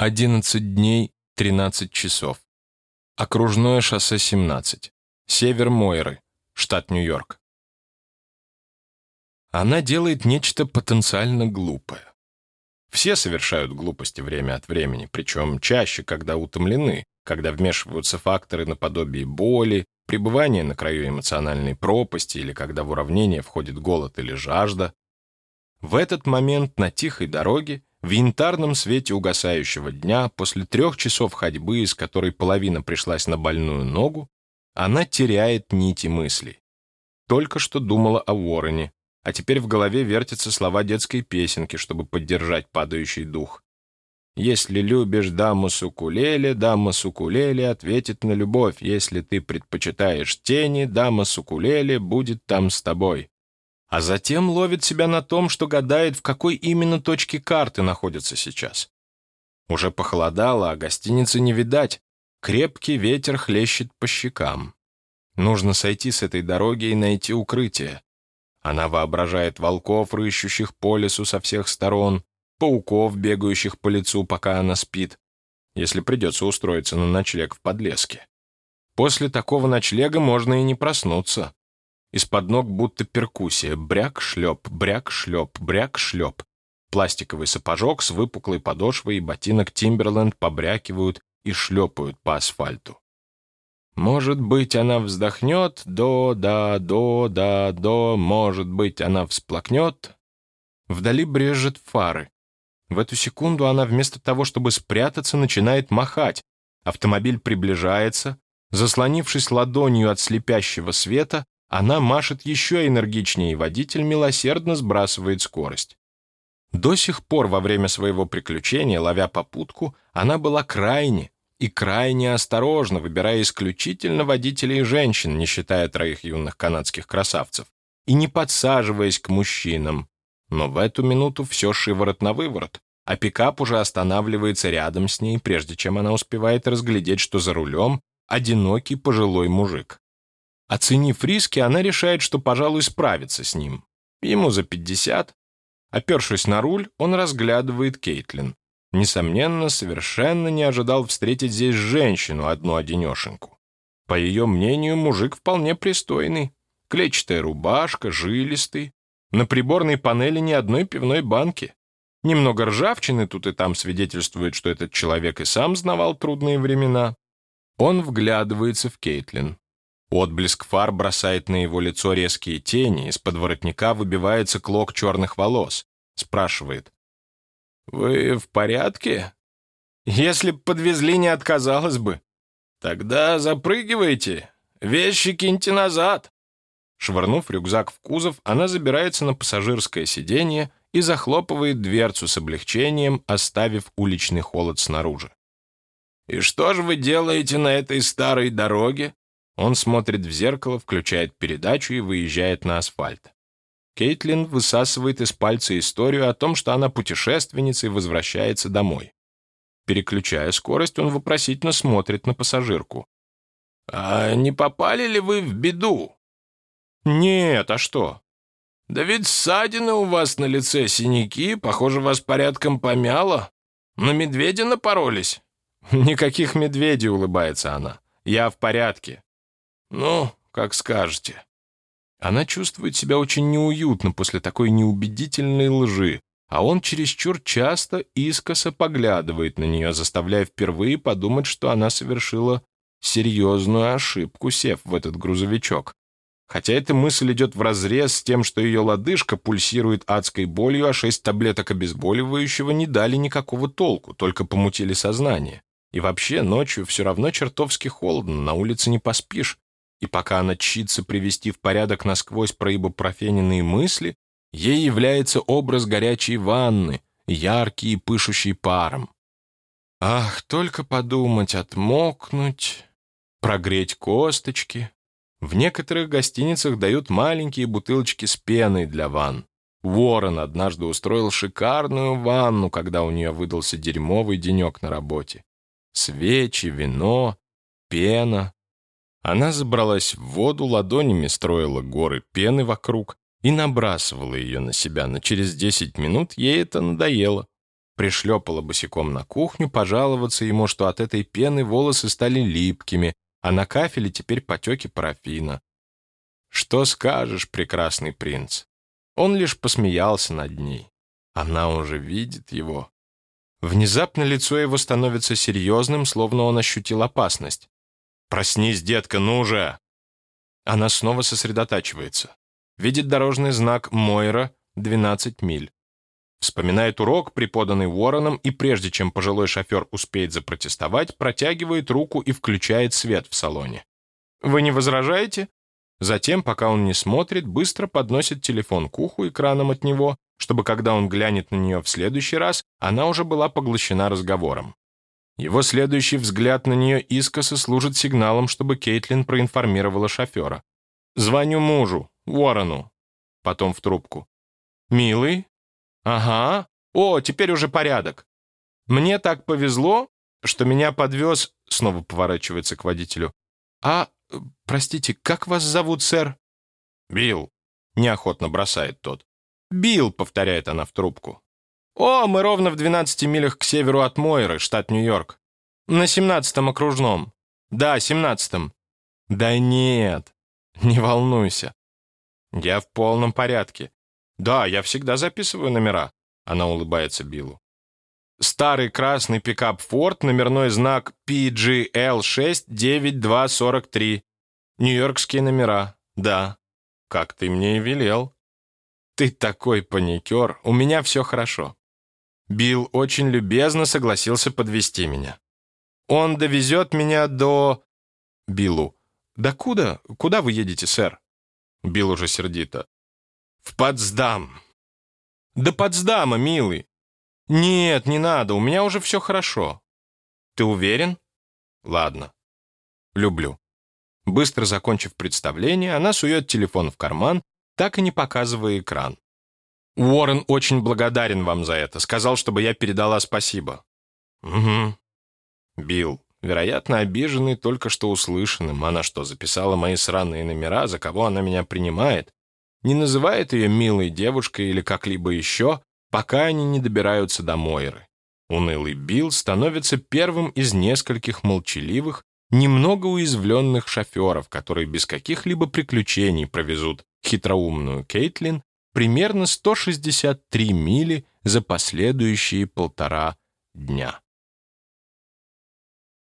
11 дней, 13 часов. Окружное шоссе 17. Север Мойры, штат Нью-Йорк. Она делает нечто потенциально глупое. Все совершают глупости время от времени, причем чаще, когда утомлены, когда вмешиваются факторы наподобие боли, пребывания на краю эмоциональной пропасти или когда в уравнение входит голод или жажда. В этот момент на тихой дороге, в янтарном свете угасающего дня, после трех часов ходьбы, из которой половина пришлась на больную ногу, она теряет нити мыслей. Только что думала о вороне, а теперь в голове вертятся слова детской песенки, чтобы поддержать падающий дух. «Если любишь даму с укулеле, дама с укулеле ответит на любовь. Если ты предпочитаешь тени, дама с укулеле будет там с тобой». А затем ловит себя на том, что гадает, в какой именно точке карты находится сейчас. Уже похолодало, а гостиницы не видать. Крепкий ветер хлещет по щекам. Нужно сойти с этой дороги и найти укрытие. Она воображает волков, рыщущих по лесу со всех сторон, пауков, бегающих по лицу, пока она спит, если придется устроиться на ночлег в подлеске. После такого ночлега можно и не проснуться. Из-под ног будто перкуссия. Бряк-шлеп, бряк-шлеп, бряк-шлеп. Пластиковый сапожок с выпуклой подошвой и ботинок Тимберленд побрякивают и шлепают по асфальту. Может быть, она вздохнет, до, да, до, да, до, может быть, она всплакнет. Вдали брежет фары. В эту секунду она вместо того, чтобы спрятаться, начинает махать. Автомобиль приближается. Заслонившись ладонью от слепящего света, она машет еще энергичнее, и водитель милосердно сбрасывает скорость. До сих пор во время своего приключения, ловя попутку, она была крайне, и крайне осторожно, выбирая исключительно водителей женщин, не считая троих юных канадских красавцев, и не подсаживаясь к мужчинам. Но в эту минуту все шиворот на выворот, а пикап уже останавливается рядом с ней, прежде чем она успевает разглядеть, что за рулем одинокий пожилой мужик. Оценив риски, она решает, что, пожалуй, справится с ним. Ему за пятьдесят. Опершись на руль, он разглядывает Кейтлин. Несомненно, совершенно не ожидал встретить здесь женщину, одну-одинешеньку. По ее мнению, мужик вполне пристойный. Клетчатая рубашка, жилистый. На приборной панели ни одной пивной банки. Немного ржавчины тут и там свидетельствует, что этот человек и сам знавал трудные времена. Он вглядывается в Кейтлин. Отблеск фар бросает на его лицо резкие тени, из-под воротника выбивается клок черных волос. Спрашивает, «Вы в порядке? Если б подвезли, не отказалась бы. Тогда запрыгивайте, вещи киньте назад». Швырнув рюкзак в кузов, она забирается на пассажирское сиденье и захлопывает дверцу с облегчением, оставив уличный холод снаружи. «И что же вы делаете на этой старой дороге?» Он смотрит в зеркало, включает передачу и выезжает на асфальт. Кейтлин высасывает из пальца историю о том, что она путешественница и возвращается домой. Переключая скорость, он вопросительно смотрит на пассажирку. «А не попали ли вы в беду?» «Нет, а что?» «Да ведь ссадины у вас на лице, синяки, похоже, вас порядком помяло. На медведя напоролись?» «Никаких медведей», — улыбается она. «Я в порядке». «Ну, как скажете». Она чувствует себя очень неуютно после такой неубедительной лжи, а он чересчур часто искоса поглядывает на нее, заставляя впервые подумать, что она совершила серьезную ошибку, сев в этот грузовичок. Хотя эта мысль идет вразрез с тем, что ее лодыжка пульсирует адской болью, а шесть таблеток обезболивающего не дали никакого толку, только помутили сознание. И вообще ночью все равно чертовски холодно, на улице не поспишь. И пока она чится привести в порядок насквозь проибупрофененные мысли, ей является образ горячей ванны, яркий и пышущий паром. Ах, только подумать, отмокнуть, прогреть косточки. В некоторых гостиницах дают маленькие бутылочки с пеной для ванн. Уоррен однажды устроил шикарную ванну, когда у нее выдался дерьмовый денек на работе. Свечи, вино, пена. Она забралась в воду, ладонями строила горы пены вокруг и набрасывала ее на себя, но через 10 минут ей это надоело. пришлепала босиком на кухню пожаловаться ему, что от этой пены волосы стали липкими, а на кафеле теперь потеки парафина. Что скажешь, прекрасный принц? Он лишь посмеялся над ней. Она уже видит его. Внезапно лицо его становится серьезным, словно он ощутил опасность. «Проснись, детка, ну же!» Она снова сосредотачивается. Видит дорожный знак Мойра, 12 миль. Вспоминает урок, преподанный Уорреном, и прежде чем пожилой шофер успеет запротестовать, протягивает руку и включает свет в салоне. «Вы не возражаете?» Затем, пока он не смотрит, быстро подносит телефон к уху экраном от него, чтобы когда он глянет на нее в следующий раз, она уже была поглощена разговором. Его следующий взгляд на нее искоса служит сигналом, чтобы Кейтлин проинформировала шофера. «Звоню мужу, Уоррену». Потом в трубку. «Милый, «Ага. О, теперь уже порядок. Мне так повезло, что меня подвез...» Снова поворачивается к водителю. «А, простите, как вас зовут, сэр?» «Билл», — неохотно бросает тот. «Билл», — повторяет она в трубку. «О, мы ровно в 12 милях к северу от Мойры, штат Нью-Йорк. На 17-м окружном. Да, 17-м. Да нет, не волнуйся. Я в полном порядке. «Да, я всегда записываю номера», — она улыбается Биллу. Старый красный пикап Ford, номерной знак PGL69243. Нью-Йоркские номера, да. Как ты мне и велел. Ты такой паникер, у меня все хорошо. Билл очень любезно согласился подвести меня. Он довезет меня до... Биллу. Да куда? Куда вы едете, сэр? Билл уже сердито. «В Потсдам!» «Да Потсдама, милый!» «Нет, не надо, у меня уже все хорошо». «Ты уверен?» «Ладно. Люблю». Быстро закончив представление, она сует телефон в карман, так и не показывая экран. «Уоррен очень благодарен вам за это. Сказал, чтобы я передала спасибо». «Угу». «Билл, вероятно, обиженный только что услышанным. Она что, записала мои сраные номера, за кого она меня принимает? не называет ее милой девушкой или как-либо еще, пока они не добираются до Мойры. Унылый Билл становится первым из нескольких молчаливых, немного уязвленных шоферов, которые без каких-либо приключений провезут хитроумную Кейтлин примерно 163 мили за последующие полтора дня.